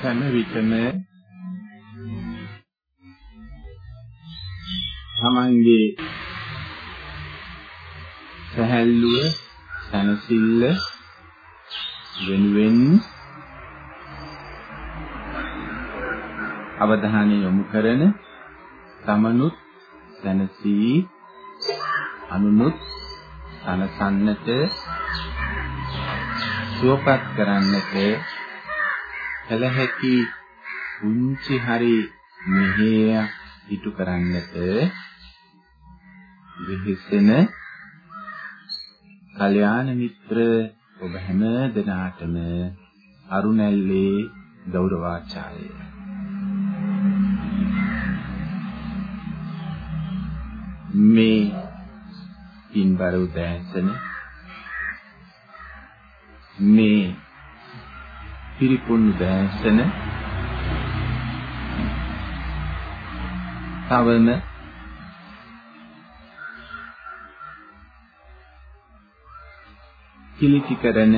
හැම විටම තමන්ගේ සහැල්ලුව සනසිල්ල වෙනුවෙන් අවධානය යොමු කරන තමනුත් සනසී අනුනුත් සනසන්නට සුවපත් කරන්නට කල හැකි උන්චි හරි මෙහෙය ඉටු කරන්නට විහිසෙන කල්‍යාණ මිත්‍ර ඔබ හැම දෙනාටම අරුණැල්ලේ ගෞරවාචාර්ය. මේ පින්බර උදෑසන මේ පිරිපුන් උදෑසන තවම කිලිටි කරන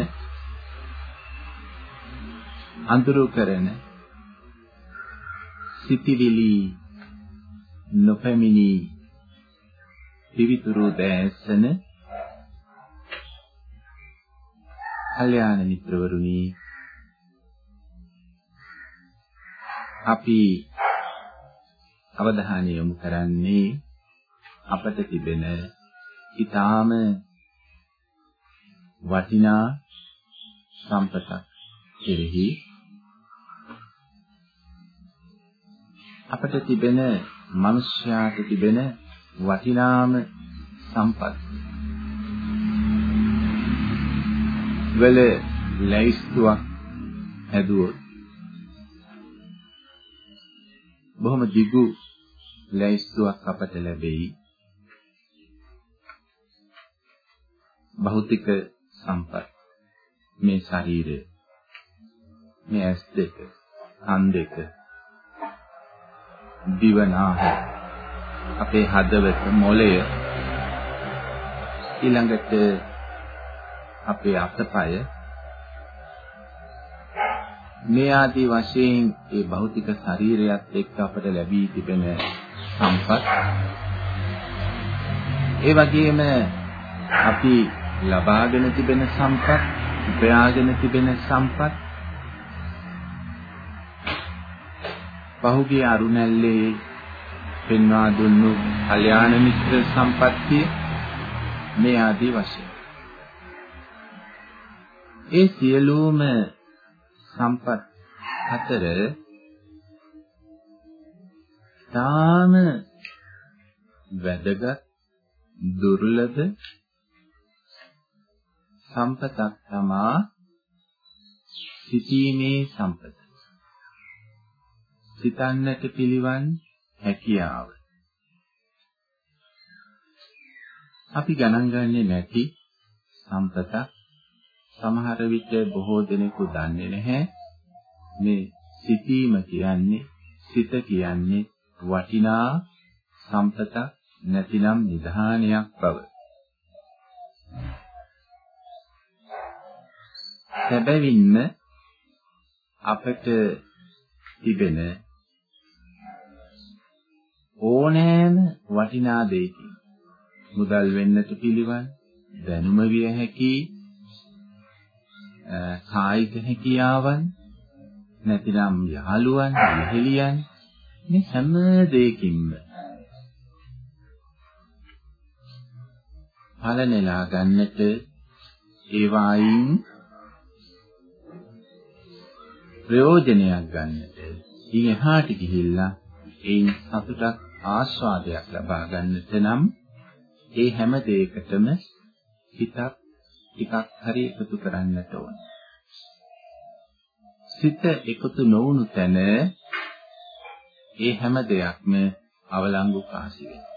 අඳුරු කරන සිටිවිලි නොපැමිණි පිවිතුරු දැසන කල්යාණ මිත්‍රවරුනි අපි අවධානය යොමු කරන්නේ අපට තිබෙන ඊටාම වටිනා සම්පතක් කෙරෙහි අපට තිබෙන මිනිස්යාට තිබෙන වටිනාම සම්පත්. වල ලැයිස්තුවක් හැදුවොත් බොහොම දිගු ලැයිස්තුවක් අපට ලැබෙයි. භෞතික සම්පත්. මේ ශරීරය. මේ ඇස් දෙක කන් දෙක දිවනාහය. අපේ හදවත මොළය. ඊළඟට අපේ අතපය. මේ ආදී වශයෙන් ඒ භෞතික ශරීරයත් එක්ක අපට ලැබී තිබෙන සම්පත්. ඒ වගේම අපි ලබාගෙන තිබෙන සම්පත්, උපයාගෙන තිබෙන සම්පත්. පහුගිය අරුණැල්ලේ පෙන්වා දුන්නු කල්යාණ මිත්‍ර සම්පත්තිය මේ ආදී වශයෙන් ඒ සියලුම සම්පත් අතර තාම වැදගත් දුර්ලභ සම්පතක් තමා සිටීමේ සම්පත. සිතන්නට පිළිවන් හැකියාව. අපි ගණන් ගන්නේ නැති සම්පතක් සමහර විට බොහෝ දෙනෙකු දන්නේ නැහැ මේ සිටීම කියන්නේ සිත කියන්නේ වටිනා සම්පතක් නැතිනම් නිධානයක් බව. සැබවින්ම අපට තිබෙන ඕනෑම වටිනා දෙයකින්. මුදල් වෙන්නට පිළිවන් දැනුම විය හැකි කායික හැකියාවන් නැතිනම් යහළුවන් ඉහෙලියන් මේ හැම දෙයකින්ම ඵල නෙලා ගන්නට ඒවායින් ප්‍රයෝජනයක් ගන්නට. ඉන් එහාට ගිහිල්ලා ඒන් සතුටක් ආස්වාදයක් ලබා ගන්නට නම් ඒ හැම දෙයකටම හිතක් ටිකක් හරි එකතු කරන්නට ඕන. සිත එකතු නොවුණු තැන ඒ හැම දෙයක්ම අවලංගු කාසි වෙනවා.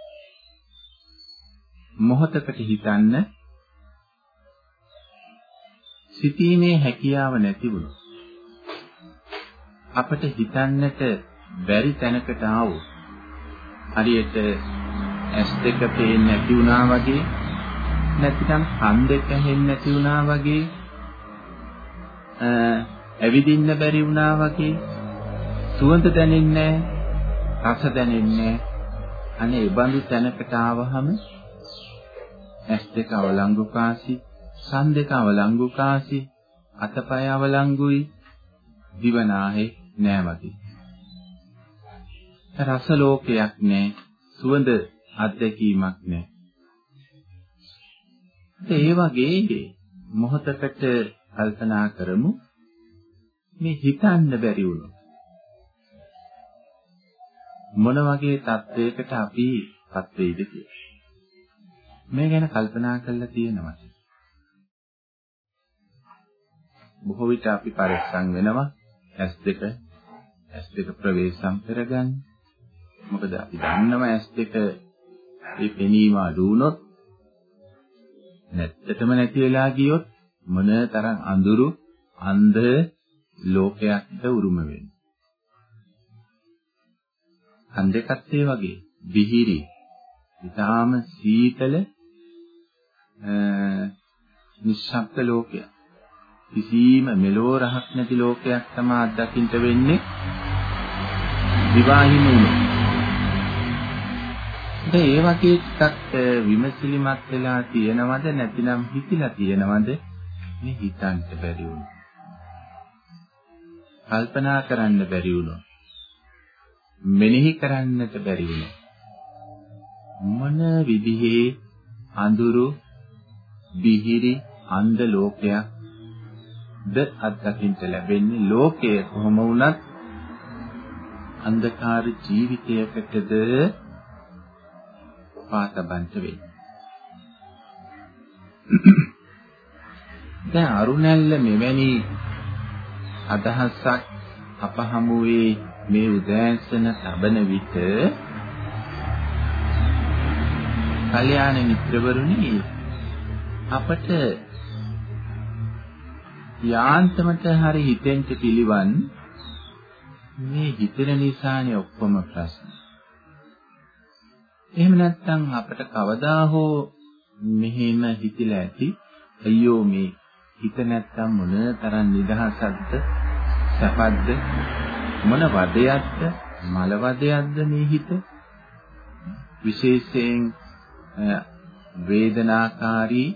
මොහතකට හිතන්න සිතීමේ හැකියාව නැති වුණොත් අපට හිතන්නට බැරි තැනකට ආවොත් හරියට ඇස් දෙක පේන්නේ නැති වුණා වගේ නැතිනම් කන් දෙක ඇහෙන්නේ නැති වුණා වගේ ඇවිදින්න බැරි වුණා වගේ සුවඳ දැනෙන්නේ රස දැනෙන්නේ අනේ ඒ බඳු තැනකට ආවහම ඇස් දෙක අවලංගු කාසි කන් දෙක අවලංගු කාසි අතපය අවලංගුයි දිවනාහේ නෑ වගේ. රස ලෝකයක් නෑ සුවඳ අත්දැකීමක් නෑ ඒ වගේ මොහොතකට කල්පනා කරමු මේ හිතන්න බැරි වුණොත් මොන වගේ තත්වයකට අපි පත් වෙයිද කියලා. මේ ගැන කල්පනා කරලා තියෙනවද? බොහෝ විට අපි පරිස්සම් වෙනවා S2 S2 ප්‍රවේශම් කරගන්න. මොකද අපි දන්නවා S2 මේ පෙනීම අඩු වුණොත් නැත්තටම නැති වෙලා ගියොත් මොන තරම් අඳුරු අන්ධ ලෝකයක්ද උරුම වෙන්නේ. අන් දෙකත් ඒ වගේ විහිරි ඊටාම සීතල නිශ්ශබ්ද ලෝකයක්. කිසිම මෙලෝ රහක් නැති ලෝකයක් තමයි අත්දකින්න වෙන්නේ. විවාහින වුණොත්. ඒ වගේ ටිකක් විමසිලිමත් වෙලා තියෙනවද නැතිනම් හිතිලා තියෙනවද මේ හිතන්න බැරි වුණා. කල්පනා කරන්න බැරි වුණා. මෙනෙහි කරන්නට බැරි වුණා. මොන විදිහේ අඳුරු බිහිරි අන්ධ ලෝකයක් ද අත්දකින්න ලැබෙන්නේ ලෝකය කොහොම වුණත් අන්ධකාර ජීවිතයකටද පාතබන්ත වෙන්නේ. දැන් අරුණැල්ල මෙවැනි අදහසක් අප හමුවේ මේ උදෑසන ලබන විට කල්‍යාණ මිත්‍රවරුනි අපට යාන්තමට හරි හිතෙන්ට පිළිවන් මේ හිතන නිසානේ ඔක්කොම ප්‍රශ්න. එහෙම නැත්නම් අපට කවදා හෝ මෙහෙම හිතිලා ඇති අයියෝ මේ හිත නැත්තම් මොන තරම් නිදහසක්ද? සැපද්ද මොන වදයක්ද? මල වදයක්ද මේ හිත? විශේෂයෙන් වේදනාකාරී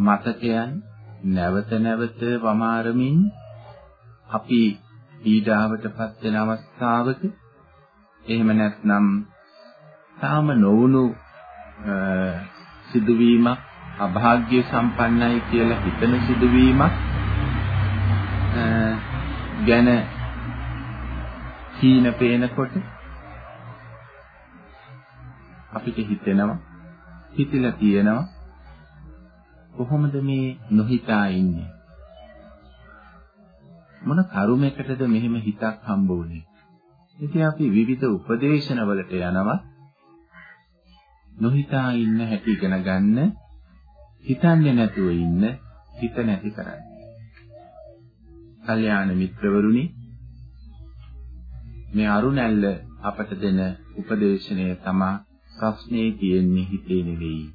මතකයන් නැවත නැවත වමාරමින් අපි පීඩාවටපත් වෙන අවස්ථාවක එහෙම නැත්නම් තාම නොවුණු සිදුවීමක් අභාග්‍ය සම්පන්නයි කියලා හිතන සිදුවීමක් ගැන කීන පේනකොට අපිට හිතෙනවා හිතලා තියෙනවා කොහොමද මේ නොහිතා ඉන්නේ? මොන කරුමයකටද මෙහෙම හිතක් හම්බ වුනේ? ඉතින් අපි විවිධ උපදේශන වලට යනවා නොහිතා ඉන්න හැටි ඉගෙන ගන්න හිතන්නේ නැතුව ඉන්න හිත නැති කරන්න. කල්යාණ මිත්‍රවරුනි මේ අරුණැල්ල අපට දෙන උපදේශනය තමයි ප්‍රශ්නේ තියෙන්නේ හිතේ නෙවෙයි.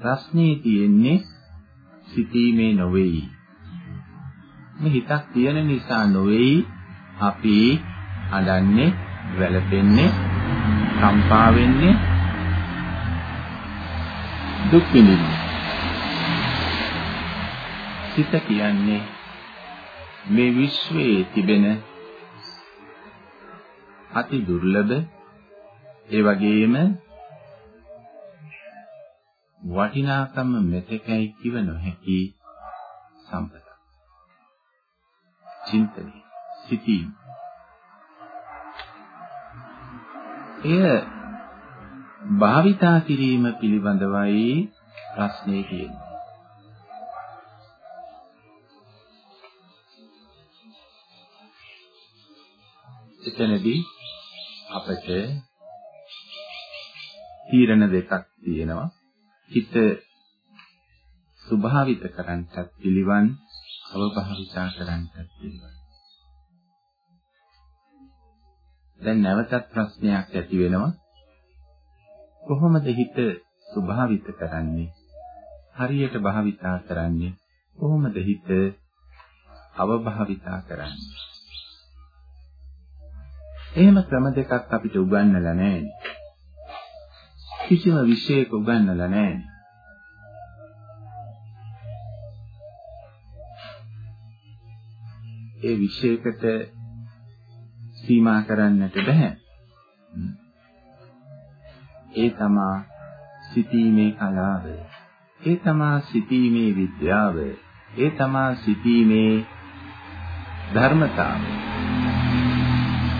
ප්‍රශ්නේ තියෙන්නේ සිතීමේ නොවේයි. මේ හිතක් තියෙන නිසා නොවේයි අපි අඬන්නේ, වැළපෙන්නේ, කම්පා වෙන්නේ දුක් විඳින්නේ. සිත කියන්නේ මේ විශ්වයේ තිබෙන අති දුර්ලභ ඒ වගේම වටිනාකම මෙතෙකයි කිව නොහැකි සම්පත. චින්තනය, සිතීම. එය භාවිතා කිරීම පිළිබඳවයි ප්‍රශ්නේ තියෙන්නේ. එතනදී අපට තීරණ දෙකක් තියෙනවා. හිත ස්වභාවිත කරන්නත් පිළිවන්, අවභාවිතා කරන්නත් පිළිවන්. දැන් නැවතත් ප්‍රශ්නයක් ඇති වෙනවා. කොහොමද හිත ස්වභාවිත කරන්නේ? හරියට භාවිතා කරන්නේ කොහොමද හිත අවභාවිතා කරන්නේ? එහෙම ක්‍රම දෙකක් අපිට උගන්වලා නැහැ. කිසිම විශේෂයක උගන්වලා නැහැ. ඒ විශේෂයකට සීමා කරන්නට බෑ. ඒ තමා සිතීමේ කලාව. ඒ තමා සිතීමේ විද්‍යාව. ඒ තමා සිතීමේ ධර්මතාවය.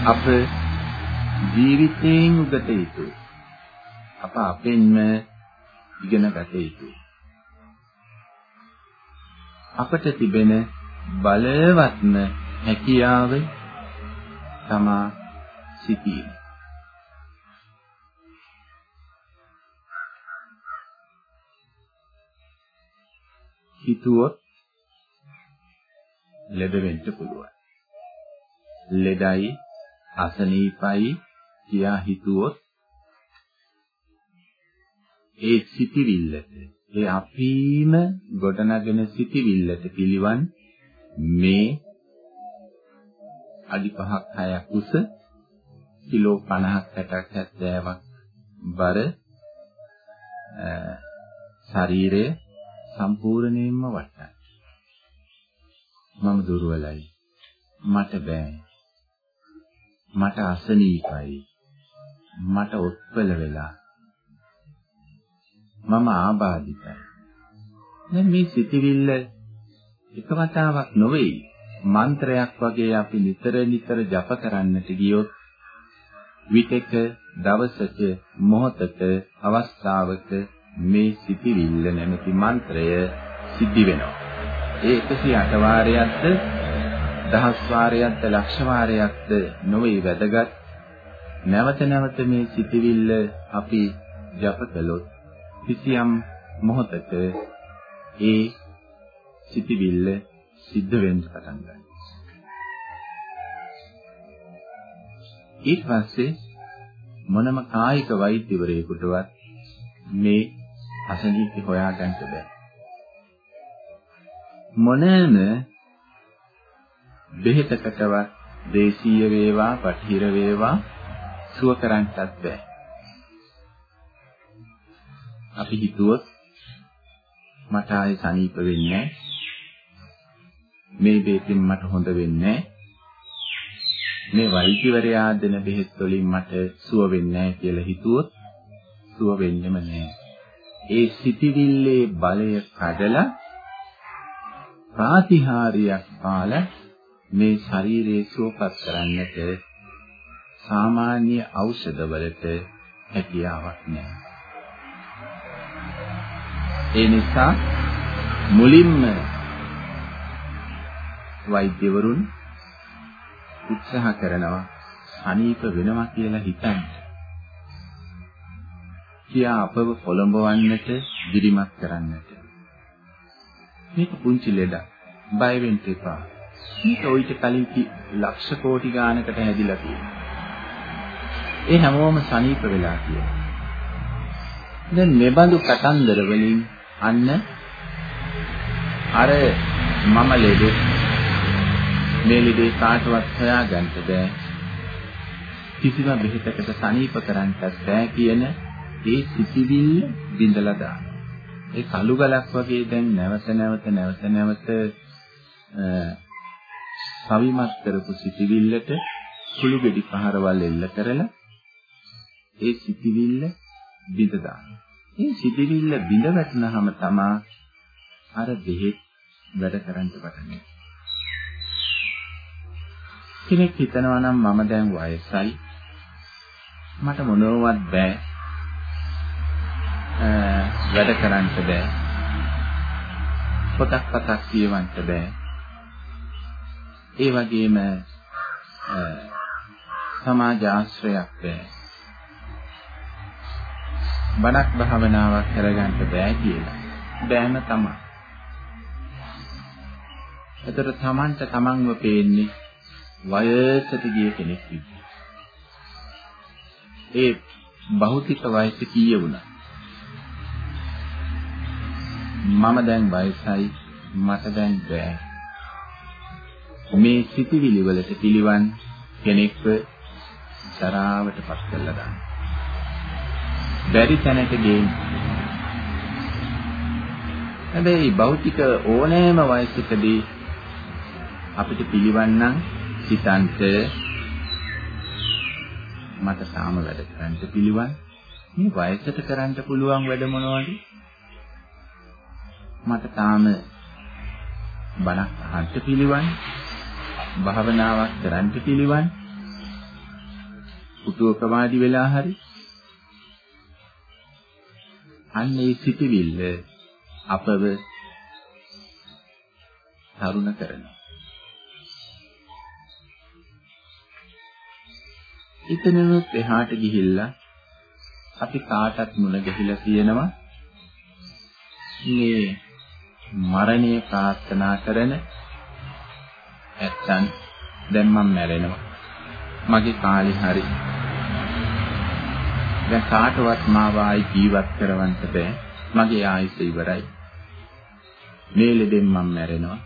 අප ජීවිතයෙන් උගත යුතු අප අපෙන්ම ඉගෙන ගත යුතු අපට තිබෙන බලවත්ම හැකියාව තමා සිටීම හිතුවොත් ලෙඩ වෙන්න පුළුවන්. ලෙඩයි අසනීපයි කියා හිතුවොත් ඒ සිටිවිල්ලට ඒ අපීම ගොඩනගෙන සිටිවිල්ලට පිළිවන් මේ අඩි 5ක් 6ක් උස කිලෝ 50ක් 60ක් 70ක් බර ශරීරය සම්පූර්ණයෙන්ම වටයි. මම දුර්වලයි. මට බෑ. මට අසනීපයි. මට ඔත්පල වෙලා. මම ආබාධිතයි. දැන් මේ සිටිවිල්ල එක වතාවක් නොවේ. මන්ත්‍රයක් වගේ අපි නිතර නිතර ජප කරන්නට ගියොත් විතක දවසක මොහතක අවස්ථාවක මේ සිටිවිල්ල නැමැති මන්ත්‍රය සිද්ධි වෙනවා. ඒ 108 වාරයක්ද දහස් වාරයක්ද ලක්ෂ වාරයක්ද නොවේ වැදගත්. නැවත නැවත මේ සිටිවිල්ල අපි ජප කළොත් කිසියම් මොහතක ඒ සිටිවිල්ල සිද්ධ වෙන්න පටන් ගන්නවා. ඊට පස්සේ මොනම කායික වෛද්‍යවරයෙකුටවත් මේ අසනීප හොයාගන්න බෑ. මොනෑම බෙහෙතකටවත් දේශීය වේවා, පටිහිර වේවා සුව කරන්නටත් බෑ. අපි හිතුවොත් මට ආයේ සනීප වෙන්නේ මේ බෙහෙතින් මට හොඳ වෙන්නේ මේ වෛද්‍යවරයා දෙන බෙහෙත් වලින් මට සුව වෙන්නේ කියලා හිතුවොත් සුව වෙන්නෙම නෑ. ඒ සිටිවිල්ලේ බලය කඩලා ප්‍රාතිහාර්යයක් පාල මේ ශරීරයේ සුවපත් කරන්නට සාමාන්‍ය ඖෂධවලට හැකියාවක් නැහැ. ඒ නිසා මුලින්ම වෛද්‍යවරුන් උත්සාහ කරනවා සනීප වෙනවා කියලා හිතන්න. කියා අපව කොළඹවන්නට දිරිමත් කරන්නට. මේක පුංචි ලෙඩක්. බය වෙන්න එපා. මේක ඔయిత කලින් ලක්ෂ කෝටි ගානකට හැදිලා තියෙනවා. ඒ හැමෝම සනීප වෙලා තියෙනවා. දැන් මෙබඳු කතන්දර වලින් අන්න අර මම ලෙඩ මේ ලෙඩේ කාටවත් හොයාගන්න බෑ. කිසිම බෙහෙතකට සනීප කරන්නත් බෑ කියන ඒ සිතිවිල්ල බිඳලා දානවා. ඒ කළු ගලක් වගේ දැන් නැවත නැවත නැවත නැවත සවිමත් කරපු සිතිවිල්ලට කුළු ගෙඩි පහරවල් එල්ල කරලා ඒ සිතිවිල්ල බිඳ දානවා. මේ සිතිවිල්ල බිඳ වැටුනහම තමා අර බෙහෙත් වැඩ කරන්න පටන් කෙනෙක් හිතනවා නම් මම දැන් වයසයි. මට මොනවත් බෑ. වැඩ කරන්න බෑ. පොතක් පතක් කියවන්න බෑ. ඒ වගේම සමාජ ආශ්‍රයක් බෑ. බණක් භාවනාවක් කරගන්න බෑ කියලා. බෑම තමයි. එතකොට Tamanට Tamanව පේන්නේ වයසට ගිය කෙනෙක් විදියට. ඒ භෞතික වයස කීය වුණා. මම දැන් වයසයි මට දැන් බෑ. මේ සිටිවිලි වලට පිළිවන් කෙනෙක්ව සරාවට පත් කරලා දාන්න. බැරි තැනට ගෙයින්. හැබැයි භෞතික ඕනෑම වයසකදී අපිට පිළිවන් නම් සිතන්ට මට තාම වැඩ කරන්න පිළිවන්. මේ වයසට කරන්න පුළුවන් වැඩ මොනවද? මට තාම බණක් අහන්න පිළිවන්. භාවනාවක් කරන්න පිළිවන්. උතුව ප්‍රමාදි වෙලා හරි. අන්න ඒ සිටිවිල්ල අපව තරුණ කරනවා. එතනනොත් එහාට ගිහිල්ලා අපි කාටත් මුණ ගැහිලා තියෙනවා. මේ මරණය ප්‍රාර්ථනා කරන ඇත්තන් දැන් මම මැරෙනවා. මගේ කාලේ හරි. දැන් කාටවත් මාව ආයි ජීවත් කරවන්න බෑ. මගේ ආයුෂ ඉවරයි. මේ ලෙඩෙන් මම මැරෙනවා.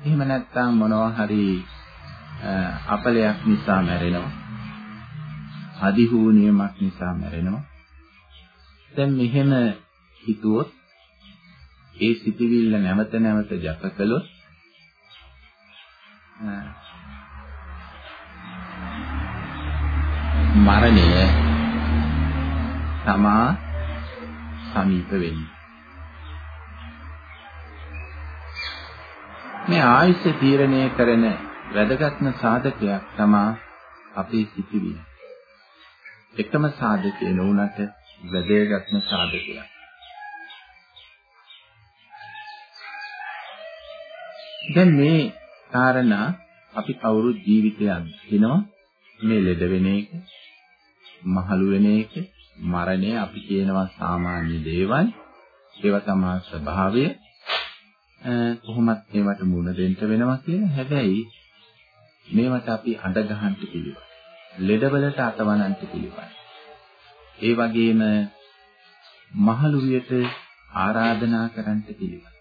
එහෙම නැත්නම් මොනවා හරි අපලයක් නිසා මැරෙනවා. අදිහූනියමක් නිසා මැරෙනවා. දැන් මෙහෙම හිතුවොත් ඒ සිටිවිල්ල නැවත නැවත ජප කළොත් මරණය තමා සමීප වෙන්නේ. මේ ආයුෂ තීරණය කරන වැදගත්ම සාධකයක් තමා අපේ සිටිවිල්ල. එකම සාධකය නොවුනට වැදගත්ම සාධකයක්. දැන් මේ කාරණා අපි කවුරු ජීවිතයක් දිනවා මේ ලෙඩ වෙන එක, මහලු වෙන එක, මරණය අපි කියනවා සාමාන්‍ය දේවල්. ඒවා තමයි ස්වභාවය. කොහොමත් මේවට මුණ දෙන්න වෙනවා කියලා. හැබැයි මේවට අපි අඬ ගහන්න පිළිවෙල. ලෙඩවලට අතවනන්ට පිළිවන්. ඒ වගේම මහලුවියට ආරාධනා කරන්නට පිළිවන්.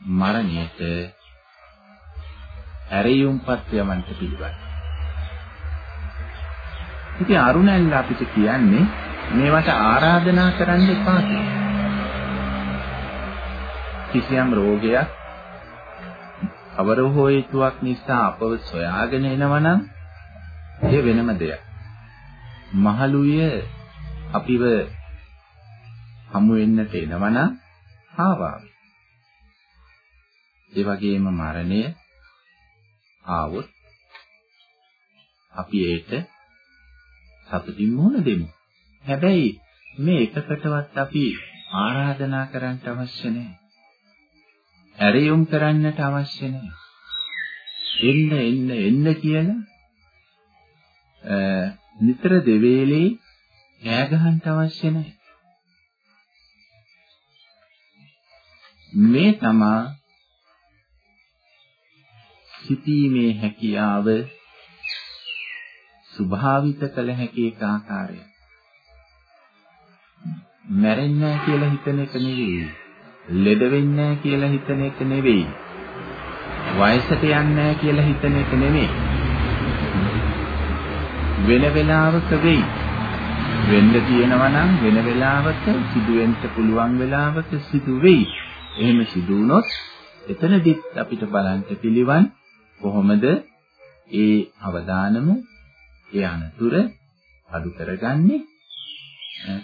මරණයට ඇරියුම්පත් යවන්නට පිළිවන්. ඉතින් අරුණැල්ල අපිට කියන්නේ මේවට ආරාධනා කරන්න එපා කිසියම් රෝගයක් අවරෝහෝයිතුවක් නිසා අපව සොයාගෙන එනවනම් ඒ වෙනම දෙයක්. මහලුය අපිව හමු වෙන්නට එනවනම් ආවා. ඒ වගේම මරණය ආවොත් අපි ඒට සතුටින් මුහුණ දෙමු. හැබැයි මේ එකකටවත් අපි ආරාධනා කරන්න අවශ්‍ය නැහැ. ඇරයුම් කරන්නට අවශ්‍ය නැහැ. එන්න එන්න එන්න කියලා නිතර දෙවේලේ ඈ ගහන්න අවශ්‍ය නැහැ. මේ තමා සිටීමේ හැකියාව ස්වභාවිත කළ හැකි එක ආකාරය. මැරෙන්නේ නැහැ කියලා හිතන එක නෙවෙයි. ලෙඩ වෙන්නේ නැහැ කියලා හිතන එක නෙවෙයි. වයසට යන්නේ නැහැ කියලා හිතන එක නෙවෙයි. වෙන වෙලාවක වෙයි. වෙන්න තියෙනවා නම් වෙන වෙලාවක සිදුවෙන්න පුළුවන් වෙලාවක සිදු වෙයි. එහෙම සිදු වුණොත් එතනදිත් අපිට බලන්න පිළිවන් කොහොමද ඒ අවදානම ඒ අනතුර අඩු කරගන්නේ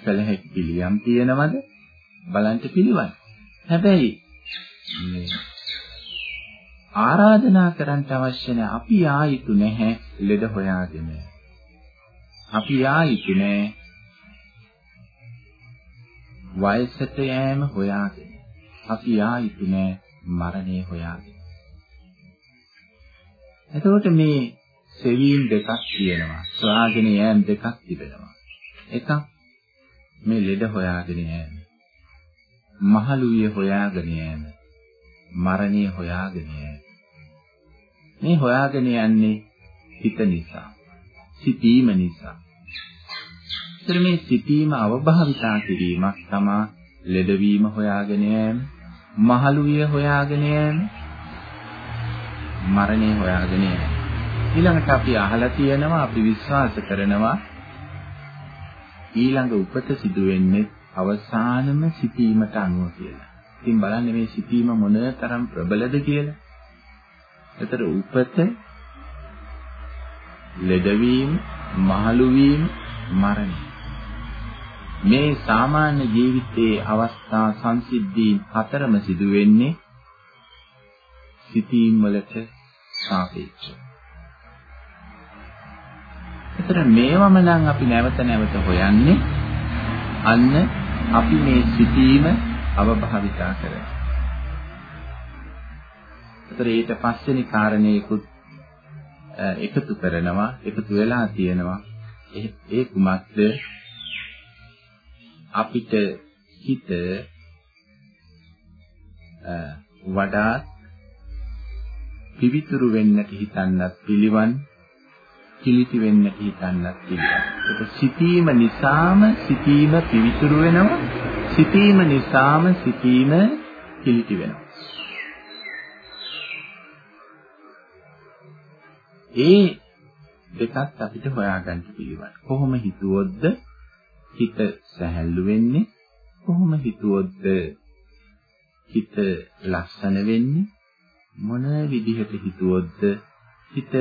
කල හැකි පිළියම් තියෙනවද බලන්න පිළිවන්. හැබැයි ආරාධනා කරන්න අවශ්‍ය නැහැ. අපි ආයිතු නැහැ ලෙඩ හොයාගෙන. අපි ආයිතු නෑ වයසට යෑම හොයාගෙන. අපි ආයිතු නෑ මරණය හොයාගෙන. එතකොට මේ සෙවීම් දෙකක් තියෙනවා. සොයාගෙන යෑම දෙකක් තිබෙනවා. එකක් මේ ලෙඩ හොයාගෙන යෑම. මහලුවිය හොයාගෙන යෑම. මරණය හොයාගෙන යෑම. මේ හොයාගෙන යන්නේ හිත නිසා. සිටීම නිසා. ඒතර මේ සිටීම අවභාවිතා කිරීමක් තමා ලෙඩවීම හොයාගෙන යෑම, මහලු විය හොයාගෙන යෑම, මරණය හොයාගෙන යෑම. ඊළඟට අපි අහලා තියෙනවා අපි විශ්වාස කරනවා ඊළඟ උපත සිදු වෙන්නේ අවසානම සිටීමට අනුව කියලා. ඉතින් බලන්න මේ සිටීම මොන තරම් ප්‍රබලද කියලා. ඒතර උපත ලෙඩවීම, මහලු වීම, මරණය. මේ සාමාන්‍ය ජීවිතයේ අවස්ථා සංසිද්ධීන් හතරම සිදු වෙන්නේ සිටීම් වලට සාපේක්ෂව. ඒතර මේවම නම් අපි නැවත නැවත හොයන්නේ අන්න අපි මේ සිටීම අවභාවිතා කරන. ඒතර ඊට පස්වෙනි කාරණේකුත් එකතු කරනවා එකතු වෙලා තියෙනවා ඒ කුමක්ද අපිට හිත වඩාත් පිවිතුරු වෙන්නට හිතන්නත් පිළිවන් කිලිටි වෙන්නට හිතන්නත් පිළිවන්. ඒක සිතීම නිසාම සිතීම පිවිතුරු වෙනවා. සිතීම නිසාම සිතීම කිලිටි වෙනවා. ඒ දෙකත් අපිට හොයාගන්න පිළිවන්. කොහොම හිතුවොත්ද හිත සැහැල්ලු වෙන්නේ? කොහොම හිතුවොත්ද හිත ලස්සන වෙන්නේ? මොන විදිහට හිතුවොත්ද හිත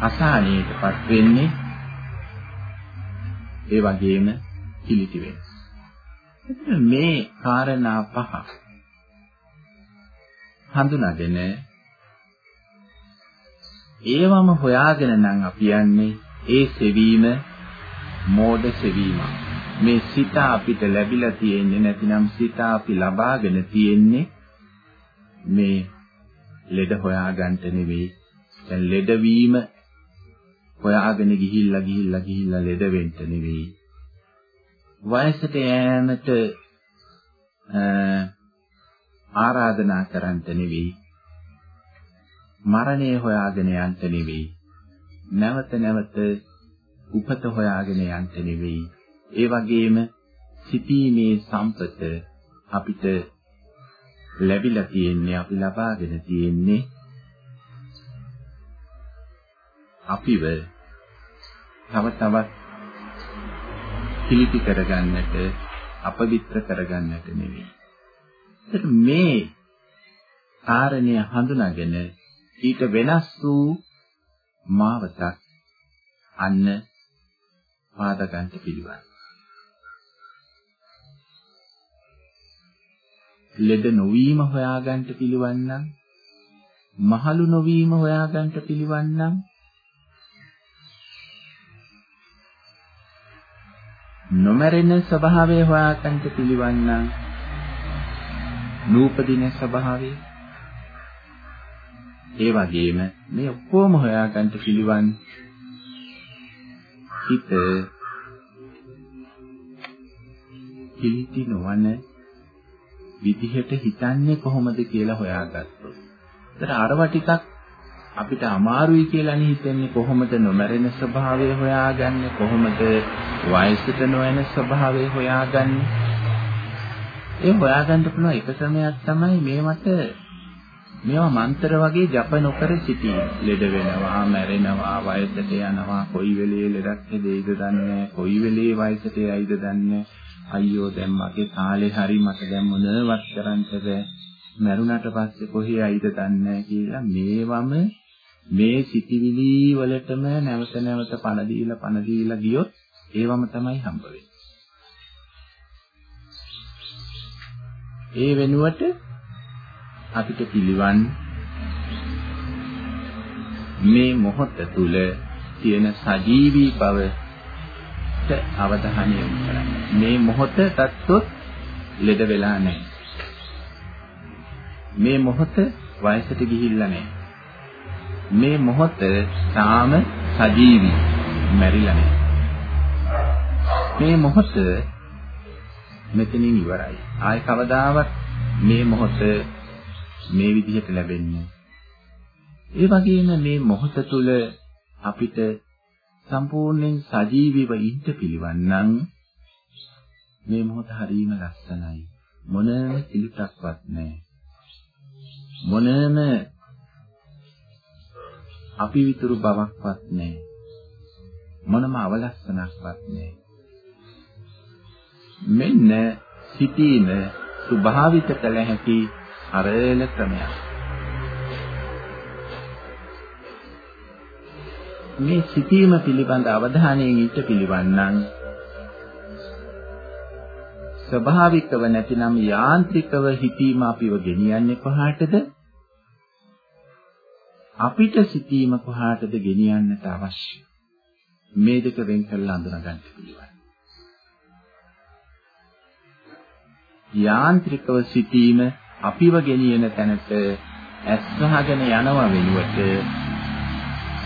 අසහනයටපත් වෙන්නේ? ඒ වගේම කිලිටි වෙන්නේ. මේ කාරණා පහ හඳුනාගෙන ඒවම හොයාගෙන නම් අපි යන්නේ ඒ සෙවීම මෝඩ සෙවීම. මේ සිත අපිට ලැබිලා තියෙන්නේ නැතිනම් සිත අපි ලබාගෙන තියෙන්නේ මේ ලෙඩ හොයාගන්න නෙවෙයි. දැන් ලෙඩවීම හොයාගෙන ගිහිල්ලා ගිහිල්ලා ගිහිල්ලා ලෙඩ වෙන්න නෙවෙයි. වයසට යෑමට ආරාධනා කරන්නට නෙවෙයි. මරණය හොයාගෙන යන්න නෙවෙයි. නැවත නැවත උපත හොයාගෙන යන්න නෙවෙයි. ඒ වගේම සිටීමේ සම්පත අපිට ලැබිලා තියෙන්නේ අපි ලබාගෙන තියෙන්නේ අපිව තව තවත් පිළිපි කරගන්නට අපවිත්‍ර කරගන්නට නෙවෙයි. මේ කාරණය හඳුනාගෙන ඊට වෙනස් වූ මාවතක් අන්න පාදගන්ත පිළිවන්. ලෙඩ නොවීම හොයාගන්න පිළිවන් නම් මහලු නොවීම හොයාගන්න පිළිවන් නම් නොමරෙන ස්වභාවය හොයාගන්න පිළිවන් නම් නූපදින ස්වභාවය ඒ වගේම මේ ඔක්කොම හොයාගන්න පිළිවන් හිත කිලිටි නොවන විදිහට හිතන්නේ කොහොමද කියලා හොයාගත්තොත්. ඒතර අරව ටිකක් අපිට අමාරුයි කියලානේ හිතන්නේ කොහොමද නොමරෙන ස්වභාවය හොයාගන්නේ කොහොමද වයසට නොයන ස්වභාවය හොයාගන්නේ ඒ හොයාගන්න පුළුවන් එක ක්‍රමයක් තමයි මේවට මේවා මන්ත්‍ර වගේ ජප නොකර සිටීම. ලෙඩ වෙනවා, මැරෙනවා, වයසට යනවා, කොයි වෙලේ ලෙඩක් හදෙයිද දන්නේ කොයි වෙලේ වයසට යයිද දන්නේ. අයියෝ දැන් මගේ කාලේ හරි මට දැන් මොනවත් කරන්නද මැරුණට පස්සේ කොහේ යයිද දන්නේ කියලා මේවම මේ සිටිවිලි වලටම නැවත නැවත පණ දීලා පණ දීලා ගියොත් ඒවම තමයි හම්බ ඒ වෙනුවට අපිට පිළිවන් මේ මොහොත තුල තියෙන සජීවී බවට අවධානය යොමු කරන්න. මේ මොහොත තත්ත්වොත් ලෙඩ වෙලා නැහැ. මේ මොහොත වයසට ගිහිල්ලා නැහැ. මේ මොහොත තාම සජීවී මැරිලා නැහැ. මේ මොහොත මෙතනින් ඉවරයි. ආයි කවදාවත් මේ මොහොත මේ විදිහට ලැබෙන්නේ. ඒ වගේම මේ මොහොත තුල අපිට සම්පූර්ණයෙන් සජීවීව ඉන්න පිළිවන් නම් මේ මොහොත හරීම ලස්සනයි. මොනම පිළිටක්වත් නැහැ. මොනම අපි විතුරු බවක්වත් නැහැ. මොනම අවලස්සනක්වත් නැහැ. මෙන්න සිටීම ස්වභාවිත කළ හැකි සරල ක්‍රමයක්. මේ සිටීම පිළිබඳ අවධානයෙන් ඉන්න පිළිවන්නම් ස්වභාවිකව නැතිනම් යාන්ත්‍රිකව හිතීම අපිව ගෙනියන්නේ කොහාටද? අපිට සිටීම කොහාටද ගෙනියන්නට අවශ්‍ය? මේ දෙක වෙන් කරලා අඳුනගන්න පිළිවන්. යාන්ත්‍රිකව සිටීම අපිව ගෙනියන තැනට ඇස් වහගෙන යනවා වෙනුවට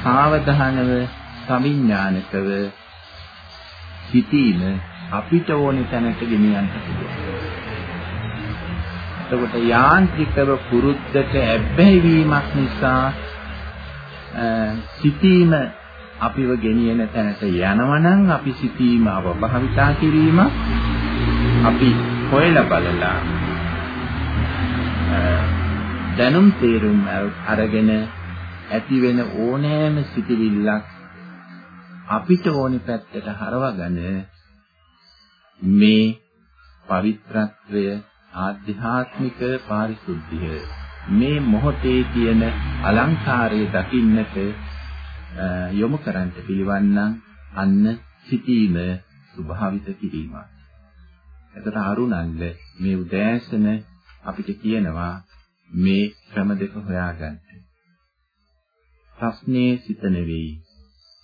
සාවධානව සවිඥානිකව සිටීම අපිට ඕනේ තැනට ගෙනියන්න පුළුවන්. එතකොට යාන්ත්‍රිකව පුරුද්දට ඇබ්බැහි වීමක් නිසා සිටීම අපිව ගෙනියන තැනට යනවනම් අපි සිටීම අවභාවිතා කිරීම අපි හොයලා බලලා දැනුම් තේරුම් අරගෙන ඇති වෙන ඕනෑම සිටිවිල්ලක් අපිට ඕනි පැත්තට හරවගෙන මේ පවිත්‍රත්වය ආධ්‍යාත්මික පාරිශුද්ධිය මේ මොහොතේ තියෙන අලංකාරය දකින්නට යොමු කරන්ට පිළිවන්නම් අන්න සිටීම ස්වභාවිත කිරීමක්. එතකොට අරුණල්ල මේ උදෑසන අපිට කියනවා මේ ක්‍රම දෙක හොයාගන්න. ප්‍රශ්නේ සිත නෙවෙයි.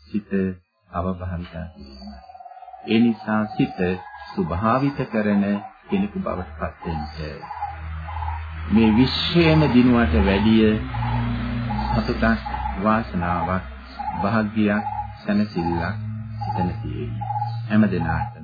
සිත අවබෝධතා කිරීම. ඒ නිසා සිත ස්වභාවිත කරන කෙනෙකු බවට පත් වෙන්න. මේ විශ්වයේම දිනුවට වැඩිය සතුටක් වාසනාවක් භාග්‍යයක් සැනසෙල්ලක් එතන තියෙයි හැම දිනාටම